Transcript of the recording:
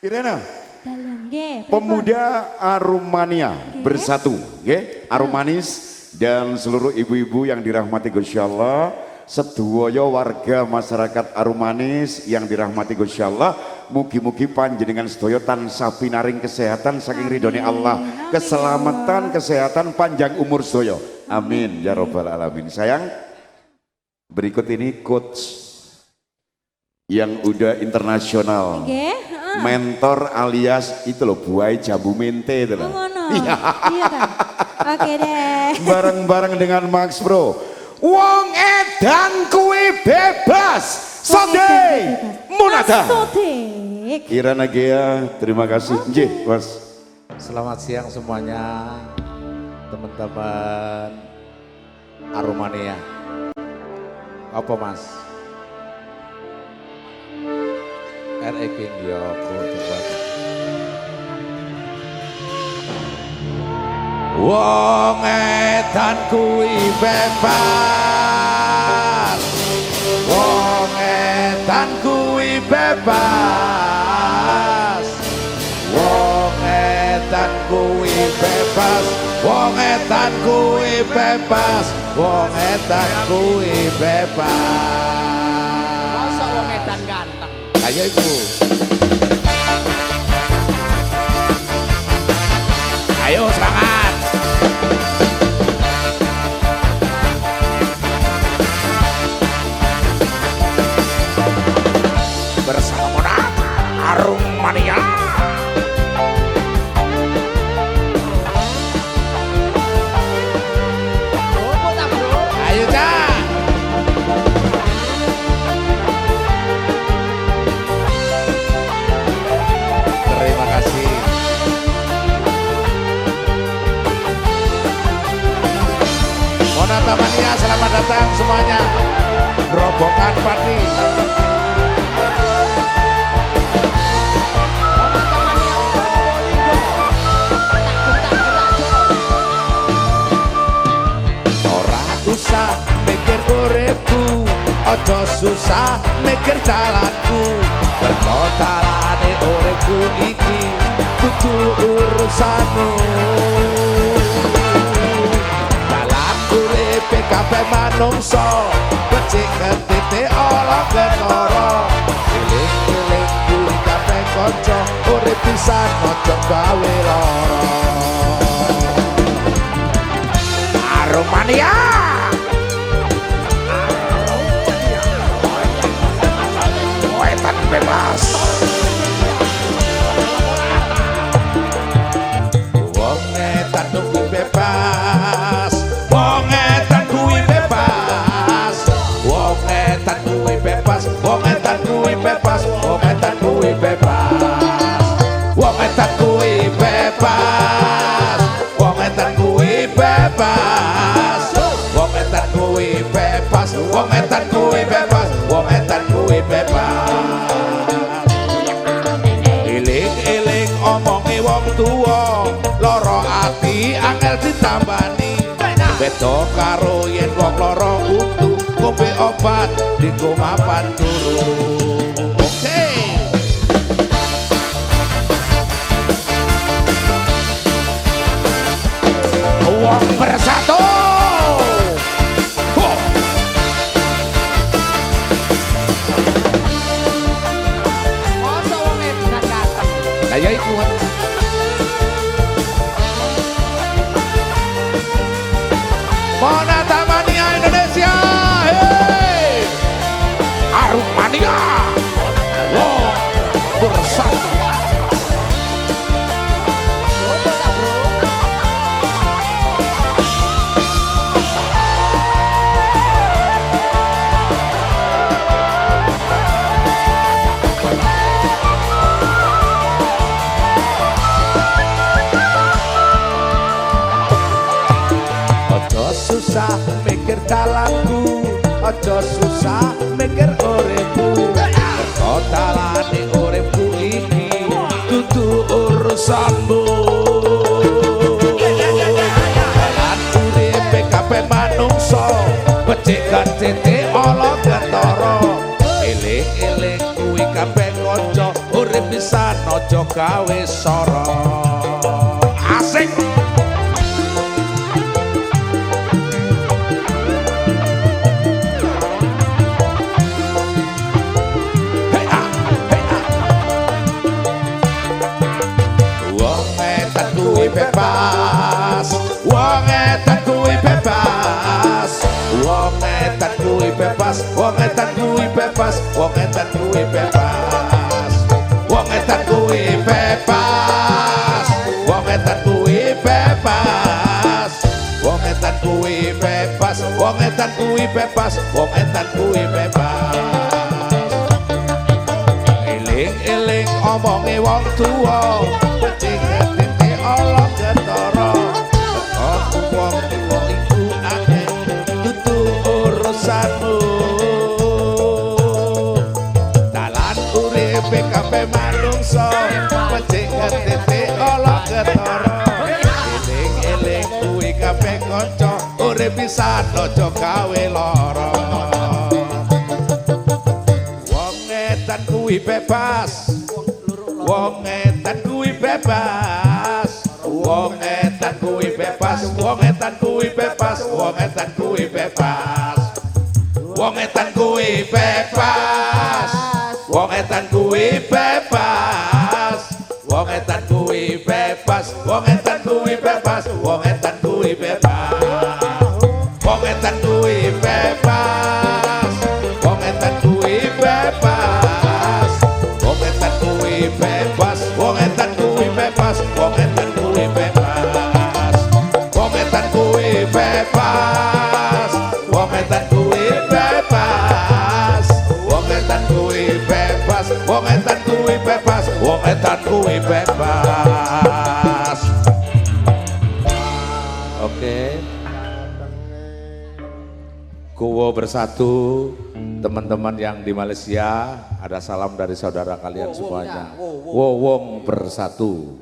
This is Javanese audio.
Irena, pemuda Arumania bersatu, nggih, Arumanis dan seluruh ibu-ibu yang dirahmati Gusti Allah, sedoyo warga masyarakat Arumanis yang dirahmati Gusti Allah, mugi-mugi panjenengan sedoyo tansah pinaring kesehatan saking ridhone Allah, keselamatan, kesehatan, panjang umur sedoyo. Amin ya robbal alamin. Sayang, berikut ini coach yang udah internasional. Mentor alias itu loh buai jambu mente itu Oh, loh. ngono. Iya. Iya kan? Oke deh. Bareng-bareng dengan Max Bro. Wong edan kuwi bebas. Sode Munada. Sodik. Irana Gea, terima kasih. Nggih, Mas. Selamat siang semuanya, teman-teman Aromania. Apa mas? RE King Yoko coba. Wong edan kuwi bebas. Wong edan kuwi bebas. Wong edan kuwi bebas, wong edan kuwi bebas, wong edan kuwi bebas. Aí, aí, pô. Datang semuanya. Robokan Pati. Ora usah mikir uripku Ojo susah mikir jalanku Berkotalane uripku iki Kudu urusanmu kabeh manungsa Becik ngetite ala kenara Iling-iling kuwi kabeh kanca Urip pisan ojo gawe lara Aromania. Tuwa, lara ati angel ditambani. Beda karo yen wong lara untu, ngombe obat dienggo mapan turu. Ahora dalanku Ojo susah mikir uripku. Perkotalane uripku iki Dudu urusanmu. Becik gantete ala gantara Eling-eling kuwi kabeh kanca Urip bisa nojo gawe soro asik bebas. Wong edan kuwi bebas Wong edan kuwi bebas. Wong edan kuwi bebas. Wong edan kuwi bebas. Wong edan kuwi bebas. Wong edan kuwi bebas. Wong edan kuwi bebas. Eling-eling omonge wong tuwa manungsa Penting titik Allah ketara Eling-eling kuwi kabeh kanca Urip pisan aja gawe lara Wong edan kuwi bebas. Wong edan kuwi bebas. Wong edan kuwi bebas. Wong edan kuwi bebas. Wong edan kuwi bebas. Wong edan kuwi bebas. Wong edan kuwi bebas. Wong edan kuwi bebas. Wong edan kuwi bebas. Wong edan kuwi bebas. Wong edan kuwi bebas. Wong edan kuwi bebas. Wong edan kuwi bebas. Wong edan kuwi bebas. Wong edan kuwi bebas. Wong edan kuwi bebas. Wong edan kuwi bebas. Wong edan kuwi bebas. Oke. Kuwo bersatu, teman-teman yang di Malaysia, ada salam dari saudara kalian semuanya. Wowong bersatu.